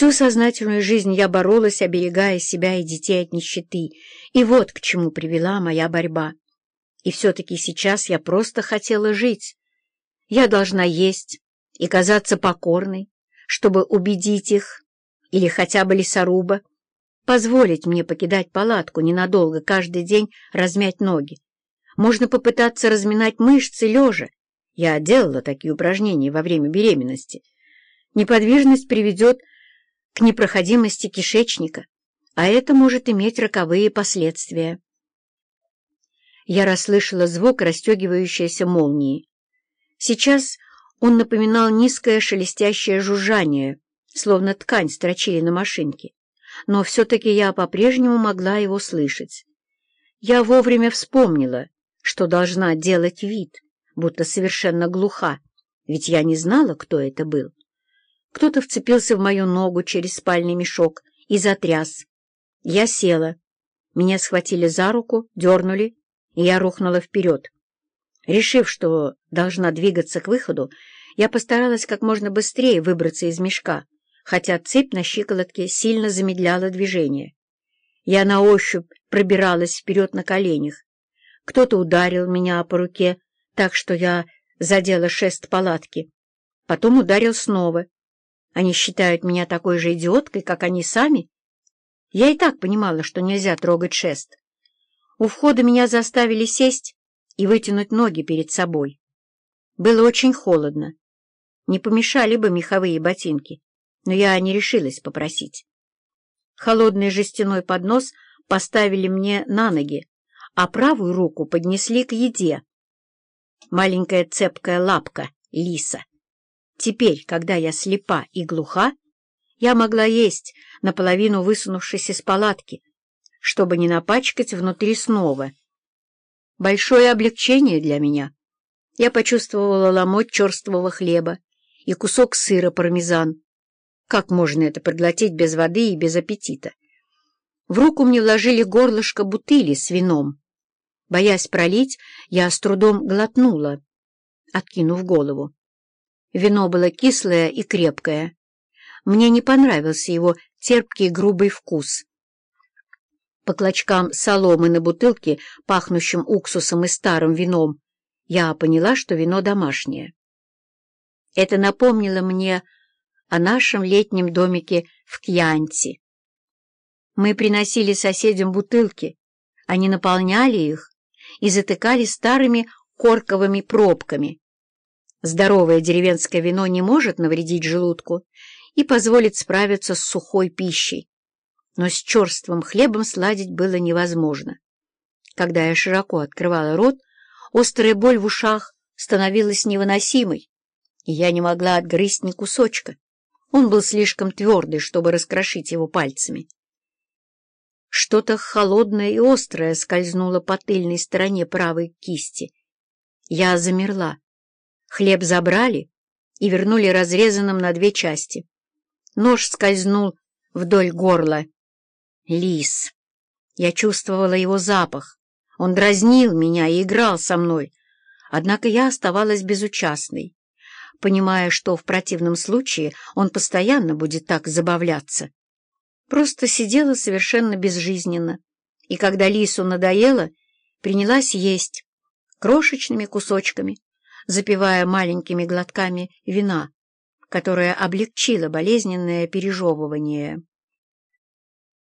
Всю сознательную жизнь я боролась, оберегая себя и детей от нищеты, и вот к чему привела моя борьба. И все-таки сейчас я просто хотела жить. Я должна есть и казаться покорной, чтобы убедить их, или хотя бы лесоруба, позволить мне покидать палатку ненадолго каждый день размять ноги. Можно попытаться разминать мышцы лежа. Я делала такие упражнения во время беременности. Неподвижность приведет к непроходимости кишечника, а это может иметь роковые последствия. Я расслышала звук расстегивающейся молнии. Сейчас он напоминал низкое шелестящее жужжание, словно ткань строчили на машинке, но все-таки я по-прежнему могла его слышать. Я вовремя вспомнила, что должна делать вид, будто совершенно глуха, ведь я не знала, кто это был. Кто-то вцепился в мою ногу через спальный мешок и затряс. Я села. Меня схватили за руку, дернули, и я рухнула вперед. Решив, что должна двигаться к выходу, я постаралась как можно быстрее выбраться из мешка, хотя цепь на щиколотке сильно замедляла движение. Я на ощупь пробиралась вперед на коленях. Кто-то ударил меня по руке, так что я задела шест палатки. Потом ударил снова. Они считают меня такой же идиоткой, как они сами. Я и так понимала, что нельзя трогать шест. У входа меня заставили сесть и вытянуть ноги перед собой. Было очень холодно. Не помешали бы меховые ботинки, но я не решилась попросить. Холодный жестяной поднос поставили мне на ноги, а правую руку поднесли к еде. Маленькая цепкая лапка лиса. Теперь, когда я слепа и глуха, я могла есть, наполовину высунувшись из палатки, чтобы не напачкать внутри снова. Большое облегчение для меня. Я почувствовала ломоть черствого хлеба и кусок сыра пармезан. Как можно это проглотить без воды и без аппетита? В руку мне вложили горлышко бутыли с вином. Боясь пролить, я с трудом глотнула, откинув голову. Вино было кислое и крепкое. Мне не понравился его терпкий грубый вкус. По клочкам соломы на бутылке, пахнущим уксусом и старым вином, я поняла, что вино домашнее. Это напомнило мне о нашем летнем домике в Кьянти. Мы приносили соседям бутылки, они наполняли их и затыкали старыми корковыми пробками, Здоровое деревенское вино не может навредить желудку и позволит справиться с сухой пищей. Но с черствым хлебом сладить было невозможно. Когда я широко открывала рот, острая боль в ушах становилась невыносимой, и я не могла отгрызть ни кусочка. Он был слишком твердый, чтобы раскрошить его пальцами. Что-то холодное и острое скользнуло по тыльной стороне правой кисти. Я замерла. Хлеб забрали и вернули разрезанным на две части. Нож скользнул вдоль горла. Лис. Я чувствовала его запах. Он дразнил меня и играл со мной. Однако я оставалась безучастной, понимая, что в противном случае он постоянно будет так забавляться. Просто сидела совершенно безжизненно, и когда лису надоело, принялась есть крошечными кусочками, запивая маленькими глотками вина, которое облегчило болезненное пережевывание.